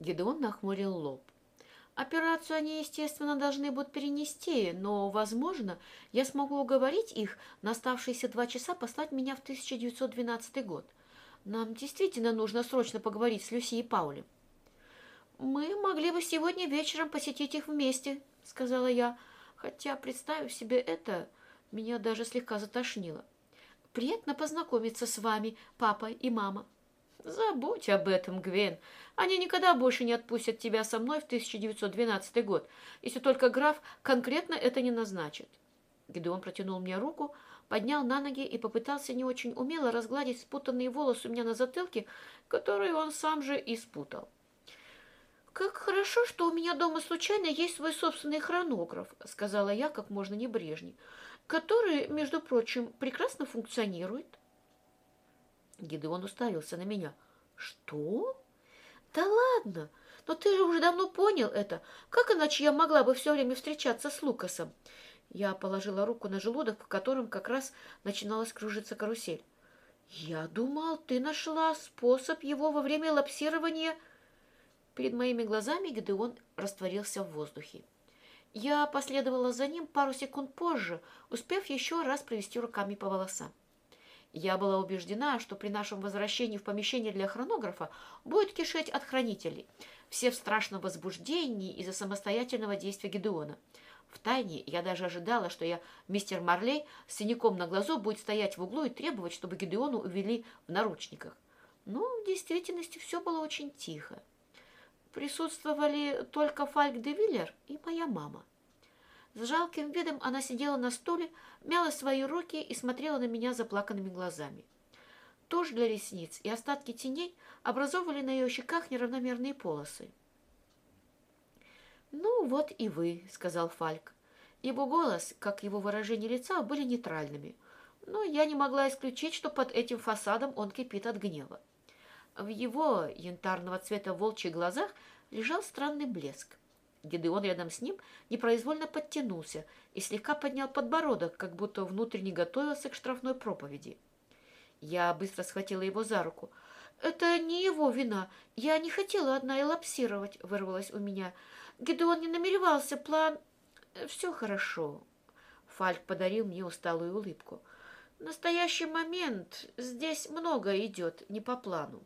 Гедеон нахмурил лоб. Операцию они, естественно, должны будут перенести, но, возможно, я смогу уговорить их на оставшиеся два часа послать меня в 1912 год. Нам действительно нужно срочно поговорить с Люси и Паулем. «Мы могли бы сегодня вечером посетить их вместе», — сказала я, хотя, представив себе это, меня даже слегка затошнило. «Приятно познакомиться с вами, папа и мама». Забудь об этом, Гвен. Они никогда больше не отпустят тебя со мной в 1912 год, если только граф конкретно это не назначит. Гидеон протянул мне руку, поднял на ноги и попытался не очень умело разгладить спутанные волосы у меня на затылке, которые он сам же и спутал. «Как хорошо, что у меня дома случайно есть свой собственный хронограф», — сказала я как можно небрежней, «который, между прочим, прекрасно функционирует». Гидеон уставился на меня. «Что? Да ладно! Но ты же уже давно понял это. Как иначе я могла бы все время встречаться с Лукасом?» Я положила руку на желудок, в котором как раз начиналась кружиться карусель. «Я думал, ты нашла способ его во время лапсирования...» Перед моими глазами Гидеон растворился в воздухе. Я последовала за ним пару секунд позже, успев еще раз провести руками по волосам. Я была убеждена, что при нашем возвращении в помещение для хронографа будет кишеть от хранителей. Все в страшном возбуждении из-за самостоятельного действия Гедеона. Втайне я даже ожидала, что я, мистер Марлей, с синяком на глазу будет стоять в углу и требовать, чтобы Гедеону увели в наручниках. Но в действительности все было очень тихо. Присутствовали только Фальк де Виллер и моя мама. С жалким видом она сидела на стуле, мяла свои руки и смотрела на меня заплаканными глазами. Тушь для ресниц и остатки теней образовывали на ее щеках неравномерные полосы. «Ну вот и вы», — сказал Фальк. Его голос, как его выражение лица, были нейтральными, но я не могла исключить, что под этим фасадом он кипит от гнева. В его янтарного цвета волчьих глазах лежал странный блеск. Гедеон рядом с ним непроизвольно подтянулся и слегка поднял подбородок, как будто внутренне готовился к штрафной проповеди. Я быстро схватила его за руку. «Это не его вина. Я не хотела одна элапсировать», — вырвалось у меня. Гедеон не намеревался, план... «Все хорошо». Фальк подарил мне усталую улыбку. «В настоящий момент здесь много идет не по плану».